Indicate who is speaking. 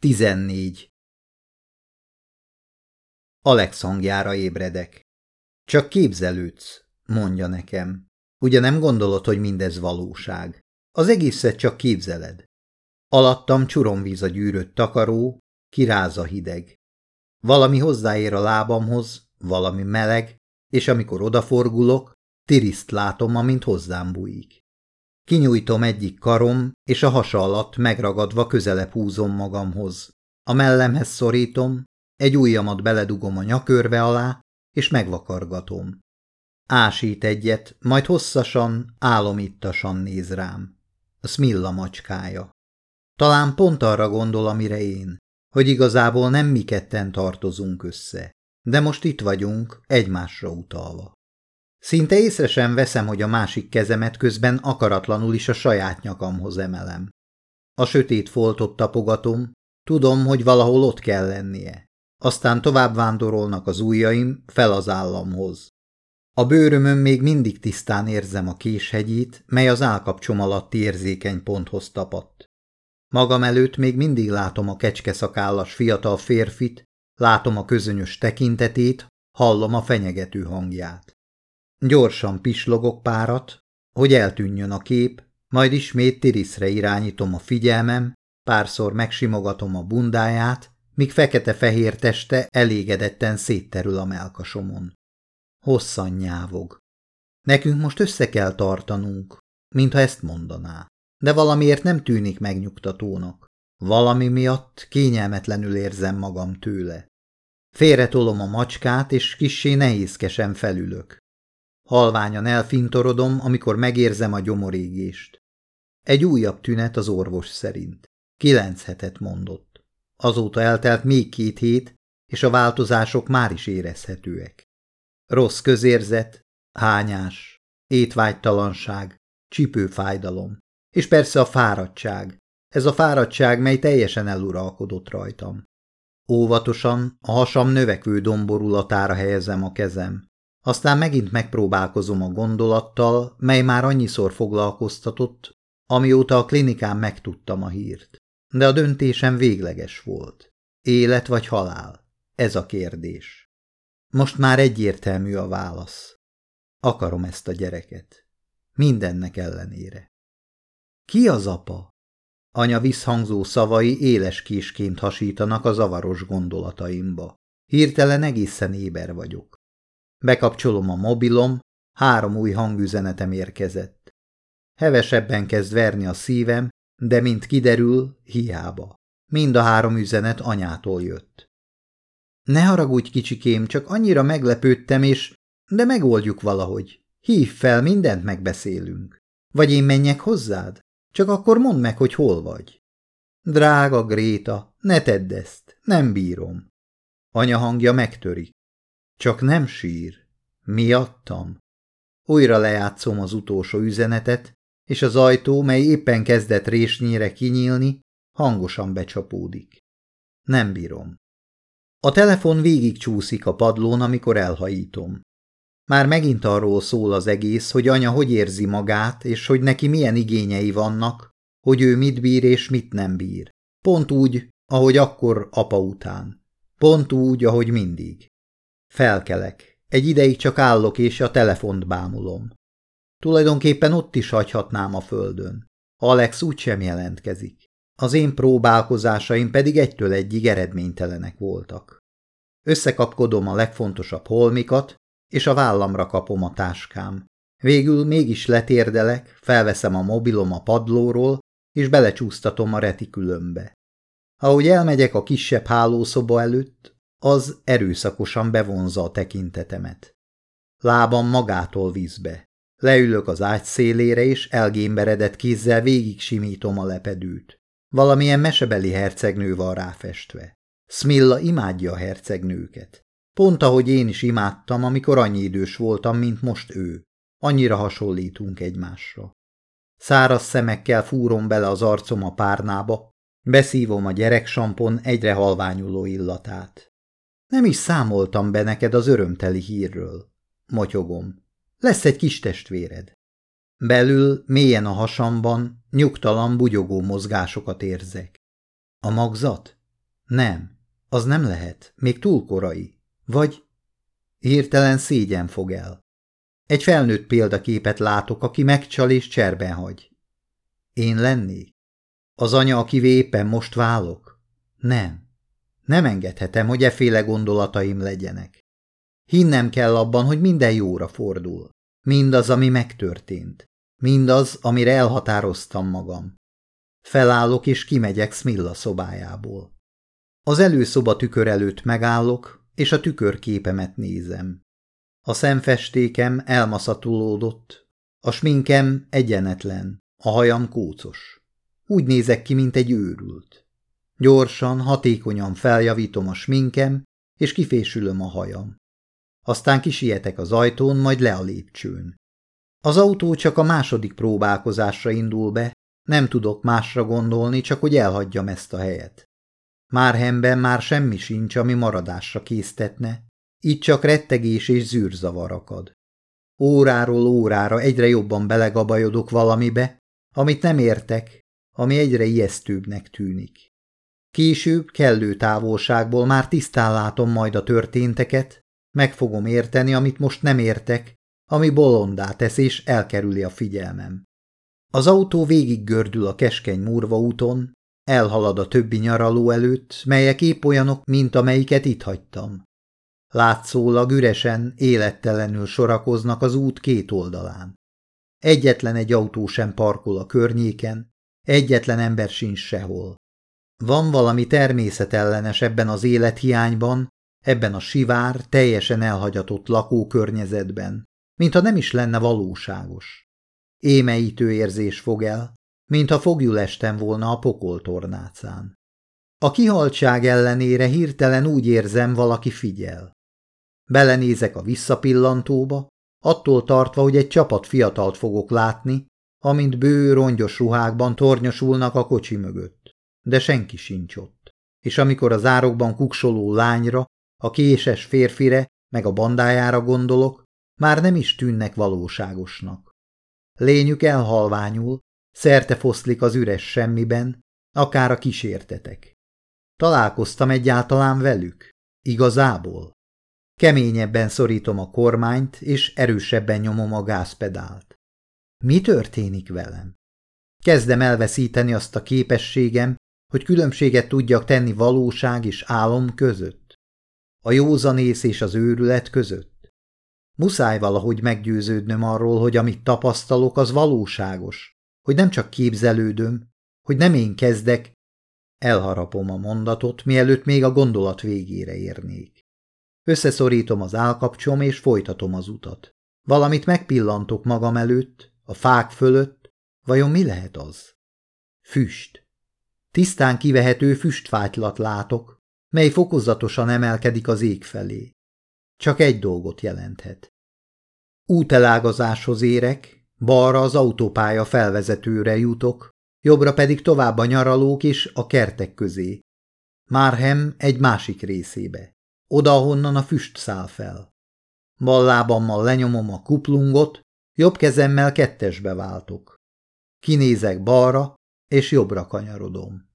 Speaker 1: Tizennégy. Alex hangjára ébredek. Csak képzelődsz, mondja nekem. Ugye nem gondolod, hogy mindez valóság? Az egészet csak képzeled. Alattam csuromvíz a gyűrött takaró, kiráz a hideg. Valami hozzáér a lábamhoz, valami meleg, és amikor odafordulok, tiriszt látom, amint hozzám bújik. Kinyújtom egyik karom, és a hasa alatt megragadva közelebb húzom magamhoz. A mellemhez szorítom, egy ujjamat beledugom a nyakörve alá, és megvakargatom. Ásít egyet, majd hosszasan, álomittasan néz rám. A Smilla macskája. Talán pont arra gondol, amire én, hogy igazából nem mi ketten tartozunk össze, de most itt vagyunk, egymásra utalva. Szinte észre sem veszem, hogy a másik kezemet közben akaratlanul is a saját nyakamhoz emelem. A sötét foltot tapogatom, tudom, hogy valahol ott kell lennie. Aztán tovább vándorolnak az ujjaim fel az államhoz. A bőrömön még mindig tisztán érzem a késhegyét, mely az állkapcsom alatti érzékeny ponthoz tapadt. Magam előtt még mindig látom a kecskeszakállas fiatal férfit, látom a közönyös tekintetét, hallom a fenyegető hangját. Gyorsan pislogok párat, hogy eltűnjön a kép, majd ismét Tiriszre irányítom a figyelmem, párszor megsimogatom a bundáját, míg fekete-fehér teste elégedetten szétterül a melkasomon. Hosszan nyávog. Nekünk most össze kell tartanunk, mintha ezt mondaná. De valamiért nem tűnik megnyugtatónak. Valami miatt kényelmetlenül érzem magam tőle. Félretolom a macskát, és kissé nehézkesen felülök. Halványan elfintorodom, amikor megérzem a gyomorégést. Egy újabb tünet az orvos szerint. Kilenc hetet mondott. Azóta eltelt még két hét, és a változások már is érezhetőek. Rossz közérzet, hányás, étvágytalanság, csipőfájdalom, és persze a fáradtság. Ez a fáradtság, mely teljesen eluralkodott rajtam. Óvatosan a hasam növekvő domborulatára helyezem a kezem. Aztán megint megpróbálkozom a gondolattal, mely már annyiszor foglalkoztatott, amióta a klinikán megtudtam a hírt. De a döntésem végleges volt. Élet vagy halál? Ez a kérdés. Most már egyértelmű a válasz. Akarom ezt a gyereket. Mindennek ellenére. Ki az apa? Anya visszhangzó szavai éles késként hasítanak a zavaros gondolataimba. Hirtelen egészen éber vagyok. Bekapcsolom a mobilom, három új hangüzenetem érkezett. Hevesebben kezd verni a szívem, de mint kiderül, hiába. Mind a három üzenet anyától jött. Ne haragudj, kicsikém, csak annyira meglepődtem, és... De megoldjuk valahogy. Hív fel, mindent megbeszélünk. Vagy én menjek hozzád? Csak akkor mondd meg, hogy hol vagy. Drága Gréta, ne tedd ezt, nem bírom. Anya hangja megtörik. Csak nem sír. Miattam. Újra lejátszom az utolsó üzenetet, és az ajtó, mely éppen kezdett résnyire kinyílni, hangosan becsapódik. Nem bírom. A telefon végig csúszik a padlón, amikor elhajítom. Már megint arról szól az egész, hogy anya hogy érzi magát, és hogy neki milyen igényei vannak, hogy ő mit bír és mit nem bír. Pont úgy, ahogy akkor apa után. Pont úgy, ahogy mindig. Felkelek. Egy ideig csak állok, és a telefont bámulom. Tulajdonképpen ott is hagyhatnám a földön. Alex úgysem jelentkezik. Az én próbálkozásaim pedig egytől egyig eredménytelenek voltak. Összekapkodom a legfontosabb holmikat, és a vállamra kapom a táskám. Végül mégis letérdelek, felveszem a mobilom a padlóról, és belecsúsztatom a retikülömbe. Ahogy elmegyek a kisebb hálószoba előtt, az erőszakosan bevonza a tekintetemet. Lábam magától vízbe. Leülök az ágy szélére, és elgémberedett kézzel végig simítom a lepedőt. Valamilyen mesebeli hercegnő van ráfestve. Smilla imádja a hercegnőket. Pont ahogy én is imádtam, amikor annyi idős voltam, mint most ő. Annyira hasonlítunk egymásra. Száraz szemekkel fúrom bele az arcom a párnába, beszívom a gyereksampon egyre halványuló illatát. Nem is számoltam be neked az örömteli hírről. Motyogom. Lesz egy kis testvéred. Belül, mélyen a hasamban, nyugtalan, bugyogó mozgásokat érzek. A magzat? Nem, az nem lehet, még túl korai. Vagy hirtelen szégyen fog el. Egy felnőtt példaképet látok, aki megcsal és cserben hagy. Én lennék? Az anya, akivé éppen most válok? Nem. Nem engedhetem, hogy eféle gondolataim legyenek. Hinnem kell abban, hogy minden jóra fordul. Mindaz, ami megtörtént. Mindaz, amire elhatároztam magam. Felállok és kimegyek Smilla szobájából. Az előszoba tükör előtt megállok, és a tükörképemet nézem. A szemfestékem elmaszatulódott, a sminkem egyenetlen, a hajam kócos. Úgy nézek ki, mint egy őrült. Gyorsan, hatékonyan feljavítom a sminkem, és kifésülöm a hajam. Aztán kisietek az ajtón, majd le a lépcsőn. Az autó csak a második próbálkozásra indul be, nem tudok másra gondolni, csak hogy elhagyjam ezt a helyet. Már hemben már semmi sincs, ami maradásra késztetne, itt csak rettegés és zűrzavar akad. Óráról órára egyre jobban belegabajodok valamibe, amit nem értek, ami egyre ijesztőbbnek tűnik. Később, kellő távolságból már tisztán látom majd a történteket, meg fogom érteni, amit most nem értek, ami bolondá tesz és elkerüli a figyelmem. Az autó végig gördül a keskeny murva úton, elhalad a többi nyaraló előtt, melyek épp olyanok, mint amelyiket itt hagytam. Látszólag üresen, élettelenül sorakoznak az út két oldalán. Egyetlen egy autó sem parkol a környéken, egyetlen ember sincs sehol. Van valami természetellenes ebben az élethiányban, ebben a sivár, teljesen elhagyatott lakókörnyezetben, mintha nem is lenne valóságos. Émeítő érzés fog el, mintha fogjulestem volna a pokoltornácán. A kihaltság ellenére hirtelen úgy érzem, valaki figyel. Belenézek a visszapillantóba, attól tartva, hogy egy csapat fiatalt fogok látni, amint bő rongyos ruhákban tornyosulnak a kocsi mögött. De senki sincs ott. És amikor az árokban kuksoló lányra, a késes férfire, meg a bandájára gondolok, már nem is tűnnek valóságosnak. Lényük elhalványul, szerte foszlik az üres semmiben, akár a kísértetek. Találkoztam egyáltalán velük? Igazából? Keményebben szorítom a kormányt, és erősebben nyomom a gázpedált. Mi történik velem? Kezdem elveszíteni azt a képességem, hogy különbséget tudjak tenni valóság és álom között. A józanész és az őrület között. Muszáj valahogy meggyőződnöm arról, hogy amit tapasztalok, az valóságos, hogy nem csak képzelődöm, hogy nem én kezdek, elharapom a mondatot, mielőtt még a gondolat végére érnék. Összeszorítom az állkapcsom, és folytatom az utat. Valamit megpillantok magam előtt, a fák fölött, vajon mi lehet az? Füst. Tisztán kivehető füstfájtlat látok, mely fokozatosan emelkedik az ég felé. Csak egy dolgot jelenthet. Útelágazáshoz érek, balra az autópálya felvezetőre jutok, jobbra pedig tovább a nyaralók és a kertek közé. Márhem egy másik részébe oda, honnan a füst száll fel. Bal lábammal lenyomom a kuplungot, jobb kezemmel kettesbe váltok. Kinézek balra, és jobbra kanyarodom.